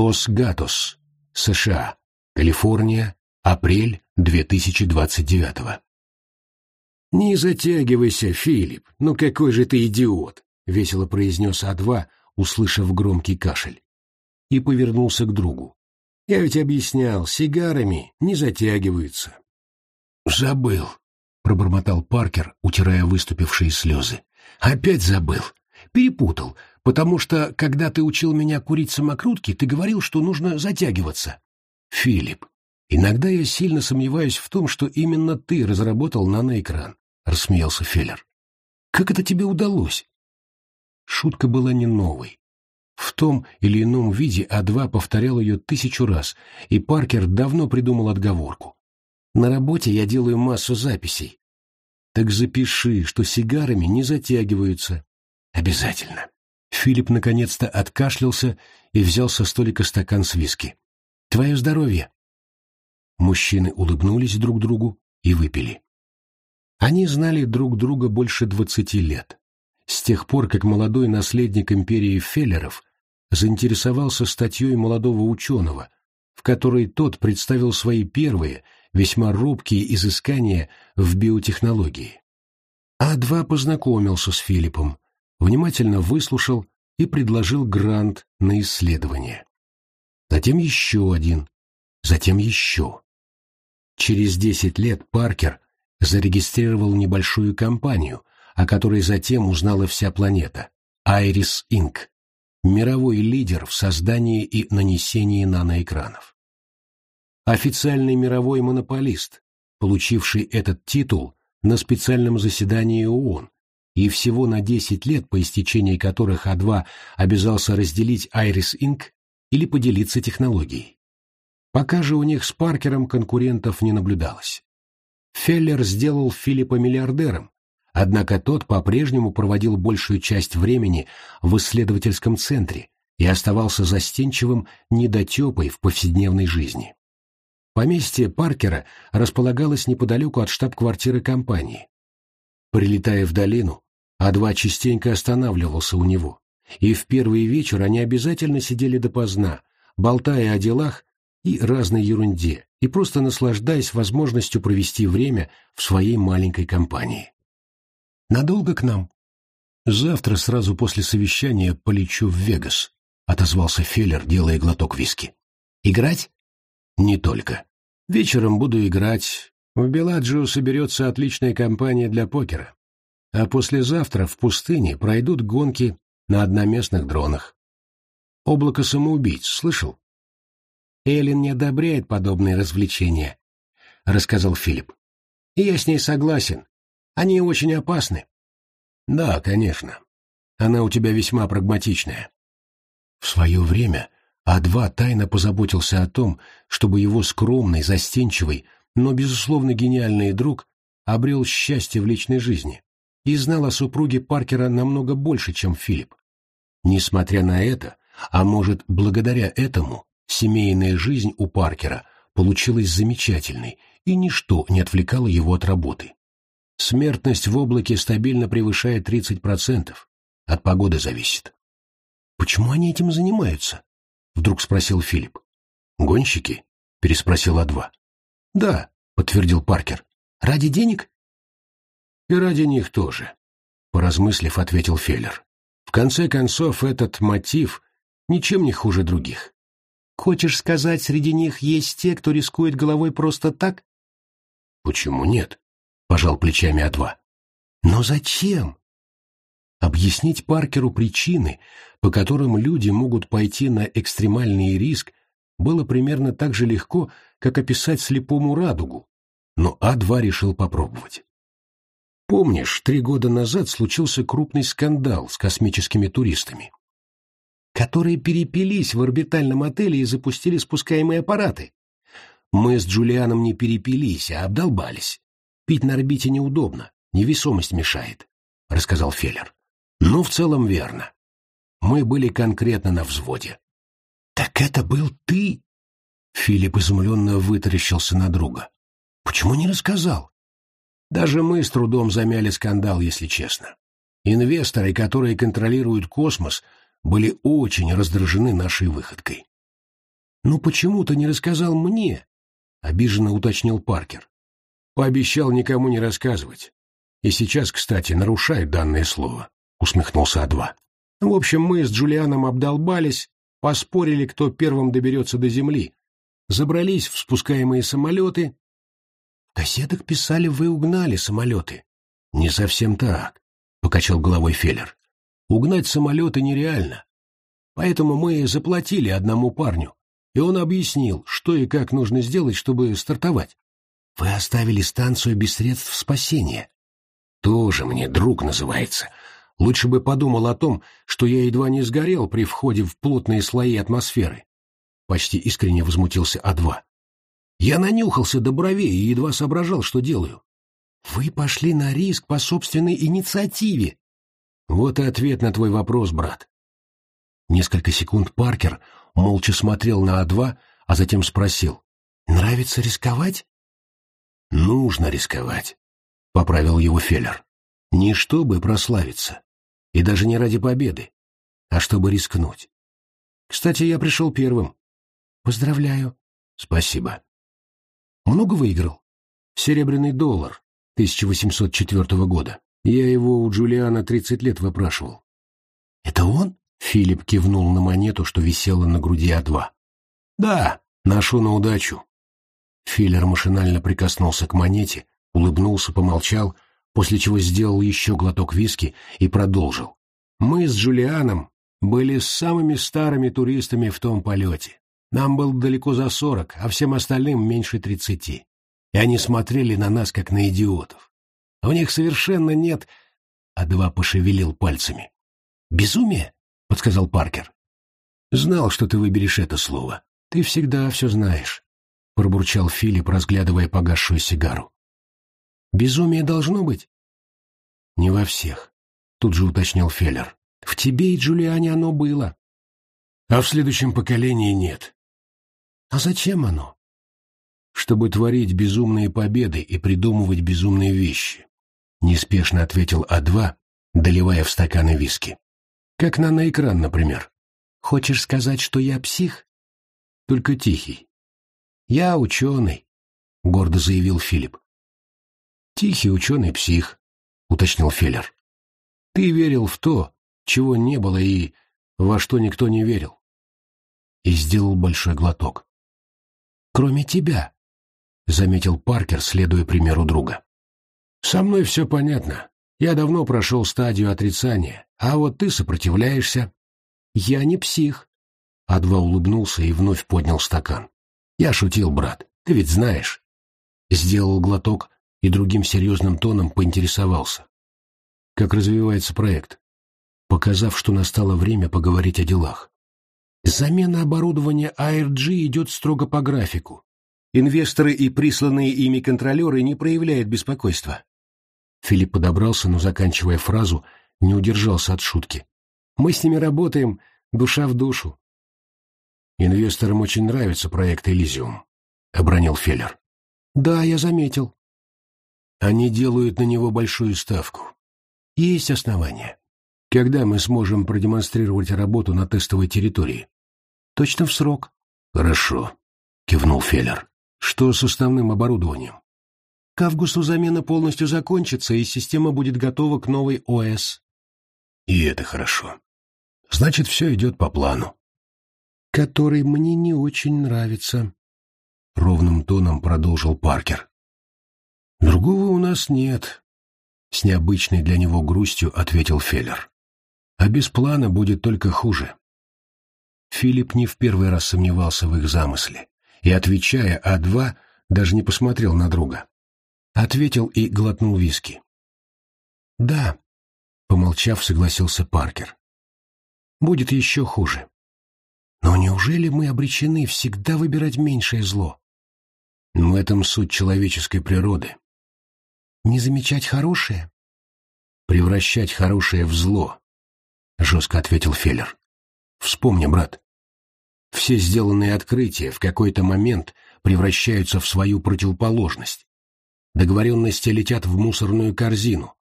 Лос-Гатос, США, Калифорния, апрель 2029 «Не затягивайся, Филипп, ну какой же ты идиот!» — весело произнес А2, услышав громкий кашель. И повернулся к другу. «Я ведь объяснял, сигарами не затягиваются». «Забыл», — пробормотал Паркер, утирая выступившие слезы. «Опять забыл. Перепутал, потому что, когда ты учил меня курить самокрутки, ты говорил, что нужно затягиваться. Филипп, иногда я сильно сомневаюсь в том, что именно ты разработал наноэкран, — рассмеялся Феллер. Как это тебе удалось? Шутка была не новой. В том или ином виде А2 повторял ее тысячу раз, и Паркер давно придумал отговорку. На работе я делаю массу записей. Так запиши, что сигарами не затягиваются. Обязательно. Филипп наконец-то откашлялся и взял со столика стакан с виски. «Твое здоровье!» Мужчины улыбнулись друг другу и выпили. Они знали друг друга больше двадцати лет. С тех пор, как молодой наследник империи Феллеров заинтересовался статьей молодого ученого, в которой тот представил свои первые, весьма робкие изыскания в биотехнологии. А2 познакомился с Филиппом, внимательно выслушал и предложил грант на исследование. Затем еще один, затем еще. Через десять лет Паркер зарегистрировал небольшую компанию, о которой затем узнала вся планета – Iris Inc., мировой лидер в создании и нанесении наноэкранов. Официальный мировой монополист, получивший этот титул на специальном заседании ООН, и всего на 10 лет, по истечении которых А2 обязался разделить Iris Inc. или поделиться технологией. Пока же у них с Паркером конкурентов не наблюдалось. Феллер сделал Филиппа миллиардером, однако тот по-прежнему проводил большую часть времени в исследовательском центре и оставался застенчивым недотепой в повседневной жизни. Поместье Паркера располагалось неподалеку от штаб-квартиры компании. Прилетая в долину, А2 частенько останавливался у него, и в первый вечер они обязательно сидели допоздна, болтая о делах и разной ерунде, и просто наслаждаясь возможностью провести время в своей маленькой компании. «Надолго к нам?» «Завтра, сразу после совещания, полечу в Вегас», — отозвался Феллер, делая глоток виски. «Играть?» «Не только. Вечером буду играть, в Беладжио соберется отличная компания для покера. А послезавтра в пустыне пройдут гонки на одноместных дронах. Облако самоубийц, слышал? Эллен не одобряет подобные развлечения, — рассказал Филипп. И я с ней согласен. Они очень опасны. Да, конечно. Она у тебя весьма прагматичная. В свое время А2 тайно позаботился о том, чтобы его скромный, застенчивый, но, безусловно, гениальный друг обрел счастье в личной жизни и знал о супруге Паркера намного больше, чем Филипп. Несмотря на это, а может, благодаря этому, семейная жизнь у Паркера получилась замечательной, и ничто не отвлекало его от работы. Смертность в облаке стабильно превышает 30%. От погоды зависит. «Почему они этим занимаются?» — вдруг спросил Филипп. «Гонщики?» — переспросил А2. «Да», — подтвердил Паркер. «Ради денег?» «И ради них тоже», — поразмыслив, ответил Феллер. «В конце концов, этот мотив ничем не хуже других». «Хочешь сказать, среди них есть те, кто рискует головой просто так?» «Почему нет?» — пожал плечами А2. «Но зачем?» Объяснить Паркеру причины, по которым люди могут пойти на экстремальный риск, было примерно так же легко, как описать слепому радугу, но А2 решил попробовать. Помнишь, три года назад случился крупный скандал с космическими туристами, которые перепились в орбитальном отеле и запустили спускаемые аппараты? Мы с Джулианом не перепились, а обдолбались. Пить на орбите неудобно, невесомость мешает, — рассказал Феллер. Ну, в целом верно. Мы были конкретно на взводе. «Так это был ты?» Филипп изумленно вытаращился на друга. «Почему не рассказал?» Даже мы с трудом замяли скандал, если честно. Инвесторы, которые контролируют космос, были очень раздражены нашей выходкой. «Ну почему ты не рассказал мне?» — обиженно уточнил Паркер. «Пообещал никому не рассказывать. И сейчас, кстати, нарушает данное слово», — усмехнулся А2. «В общем, мы с Джулианом обдолбались, поспорили, кто первым доберется до земли, забрались в спускаемые самолеты. Кассетах писали, вы угнали самолеты. Не совсем так, — покачал головой Феллер. Угнать самолеты нереально. Поэтому мы заплатили одному парню, и он объяснил, что и как нужно сделать, чтобы стартовать. Вы оставили станцию без средств спасения. Тоже мне друг называется. Лучше бы подумал о том, что я едва не сгорел при входе в плотные слои атмосферы. Почти искренне возмутился А2. Я нанюхался до бровей и едва соображал, что делаю. Вы пошли на риск по собственной инициативе. Вот и ответ на твой вопрос, брат. Несколько секунд Паркер молча смотрел на А2, а затем спросил. «Нравится рисковать?» «Нужно рисковать», — поправил его Феллер. «Не чтобы прославиться, и даже не ради победы, а чтобы рискнуть. Кстати, я пришел первым». «Поздравляю». «Спасибо». «Много выиграл?» «Серебряный доллар, 1804 года. Я его у Джулиана 30 лет выпрашивал». «Это он?» Филипп кивнул на монету, что висела на груди А2. «Да, ношу на удачу». Филлер машинально прикоснулся к монете, улыбнулся, помолчал, после чего сделал еще глоток виски и продолжил. «Мы с Джулианом были самыми старыми туристами в том полете. Нам было далеко за сорок, а всем остальным меньше тридцати. И они смотрели на нас, как на идиотов. У них совершенно нет...» А два пошевелил пальцами. «Безумие?» — подсказал Паркер. «Знал, что ты выберешь это слово. Ты всегда все знаешь», — пробурчал Филипп, разглядывая погасшую сигару. «Безумие должно быть?» «Не во всех», — тут же уточнил Феллер. «В тебе и Джулиане оно было». «А в следующем поколении нет». «А зачем оно?» «Чтобы творить безумные победы и придумывать безумные вещи», — неспешно ответил А2, доливая в стаканы виски. Как на на экран, например. Хочешь сказать, что я псих? Только тихий. Я ученый, — гордо заявил Филипп. Тихий ученый-псих, — уточнил Феллер. Ты верил в то, чего не было и во что никто не верил. И сделал большой глоток. Кроме тебя, — заметил Паркер, следуя примеру друга. Со мной все понятно. Я давно прошел стадию отрицания, а вот ты сопротивляешься. Я не псих. Адва улыбнулся и вновь поднял стакан. Я шутил, брат, ты ведь знаешь. Сделал глоток и другим серьезным тоном поинтересовался. Как развивается проект? Показав, что настало время поговорить о делах. Замена оборудования ARG идет строго по графику. Инвесторы и присланные ими контролеры не проявляют беспокойства. Филипп подобрался, но, заканчивая фразу, не удержался от шутки. «Мы с ними работаем, душа в душу». «Инвесторам очень нравится проект «Элизиум», — обронил Феллер. «Да, я заметил». «Они делают на него большую ставку. Есть основания. Когда мы сможем продемонстрировать работу на тестовой территории?» «Точно в срок». «Хорошо», — кивнул Феллер. «Что с основным оборудованием?» К августу замена полностью закончится, и система будет готова к новой ОС. И это хорошо. Значит, все идет по плану. Который мне не очень нравится. Ровным тоном продолжил Паркер. Другого у нас нет. С необычной для него грустью ответил Феллер. А без плана будет только хуже. Филипп не в первый раз сомневался в их замысле, и, отвечая А2, даже не посмотрел на друга. Ответил и глотнул виски. «Да», — помолчав, согласился Паркер. «Будет еще хуже. Но неужели мы обречены всегда выбирать меньшее зло? В этом суть человеческой природы. Не замечать хорошее? Превращать хорошее в зло», — жестко ответил Феллер. «Вспомни, брат. Все сделанные открытия в какой-то момент превращаются в свою противоположность. Договоренности летят в мусорную корзину.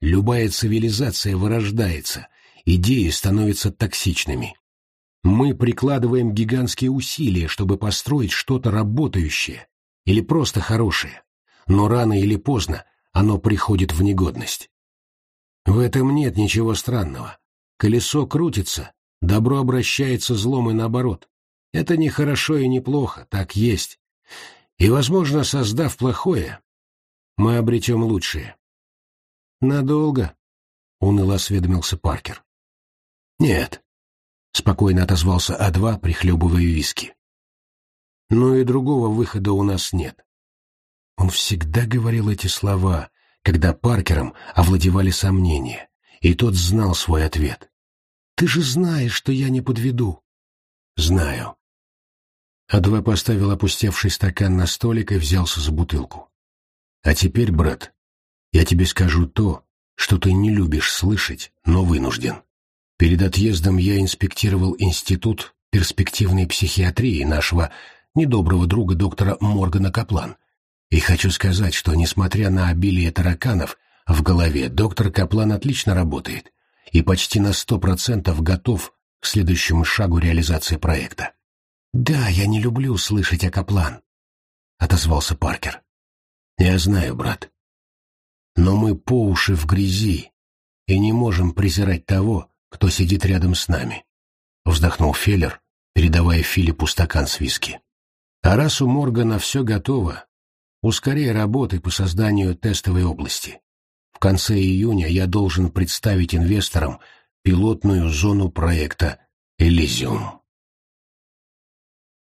Любая цивилизация вырождается, идеи становятся токсичными. Мы прикладываем гигантские усилия, чтобы построить что-то работающее или просто хорошее, но рано или поздно оно приходит в негодность. В этом нет ничего странного. Колесо крутится, добро обращается злом и наоборот. Это не хорошо и не плохо, так есть. И, возможно, создав плохое, мы обретем лучшее. Надолго, — уныло осведомился Паркер. Нет, — спокойно отозвался А2, прихлебывая виски. Но и другого выхода у нас нет. Он всегда говорил эти слова, когда Паркером овладевали сомнения, и тот знал свой ответ. «Ты же знаешь, что я не подведу». «Знаю». А2 поставил опустевший стакан на столик и взялся за бутылку. «А теперь, брат, я тебе скажу то, что ты не любишь слышать, но вынужден. Перед отъездом я инспектировал институт перспективной психиатрии нашего недоброго друга доктора Моргана Каплан, и хочу сказать, что, несмотря на обилие тараканов в голове, доктор Каплан отлично работает и почти на сто процентов готов к следующему шагу реализации проекта. «Да, я не люблю слышать о Каплан», — отозвался Паркер. «Я знаю, брат. Но мы по уши в грязи и не можем презирать того, кто сидит рядом с нами», — вздохнул Феллер, передавая Филиппу стакан с виски. «А раз у Моргана все готово, Ускоряй работы по созданию тестовой области. В конце июня я должен представить инвесторам пилотную зону проекта «Элизиум».